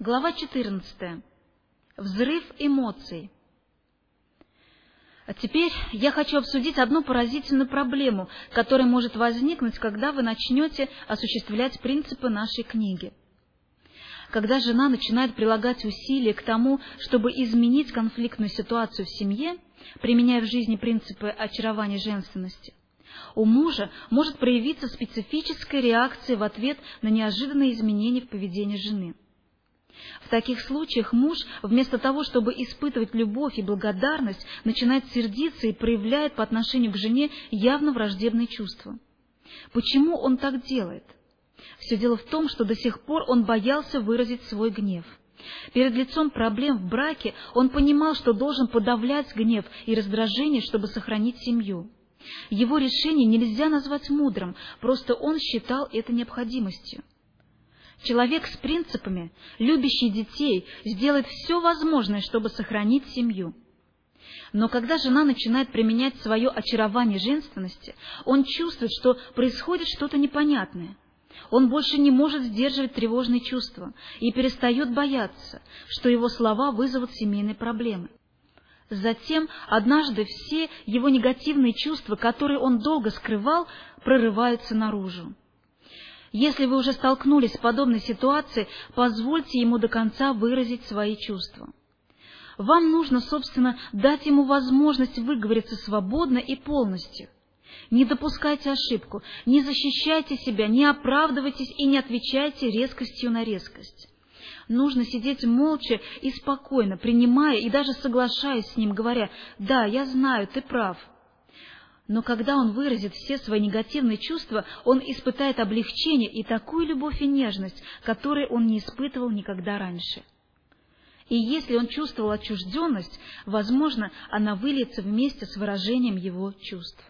Глава 14. Взрыв эмоций. А теперь я хочу обсудить одну поразительную проблему, которая может возникнуть, когда вы начнете осуществлять принципы нашей книги. Когда жена начинает прилагать усилия к тому, чтобы изменить конфликтную ситуацию в семье, применяя в жизни принципы очарования женственности, у мужа может проявиться специфическая реакция в ответ на неожиданные изменения в поведении жены – в таких случаях муж, вместо того, чтобы испытывать любовь и благодарность, начинает сердиться и проявляет по отношению к жене явно враждебные чувства. Почему он так делает? Все дело в том, что до сих пор он боялся выразить свой гнев. Перед лицом проблем в браке он понимал, что должен подавлять гнев и раздражение, чтобы сохранить семью. Его решение нельзя назвать мудрым, просто он считал это необходимостью. Человек с принципами, любящий детей, сделает все возможное, чтобы сохранить семью. Но когда жена начинает применять свое очарование женственности, он чувствует, что происходит что-то непонятное. Он больше не может сдерживать тревожные чувства и перестает бояться, что его слова вызовут семейные проблемы. Затем, однажды, все его негативные чувства, которые он долго скрывал, прорываются наружу. Если вы уже столкнулись с подобной ситуацией, позвольте ему до конца выразить свои чувства. Вам нужно, собственно, дать ему возможность выговориться свободно и полностью. Не допускайте ошибку, не защищайте себя, не оправдывайтесь и не отвечайте резкостью на резкость. Нужно сидеть молча и спокойно, принимая и даже соглашаясь с ним, говоря «Да, я знаю, ты прав», но когда он выразит все свои негативные чувства, он испытает облегчение и такую любовь и нежность, которые он не испытывал никогда раньше. И если он чувствовал отчужденность, возможно, она выльется вместе с выражением его чувств.